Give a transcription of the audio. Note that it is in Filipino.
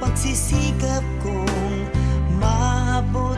pagsisikap kong maabot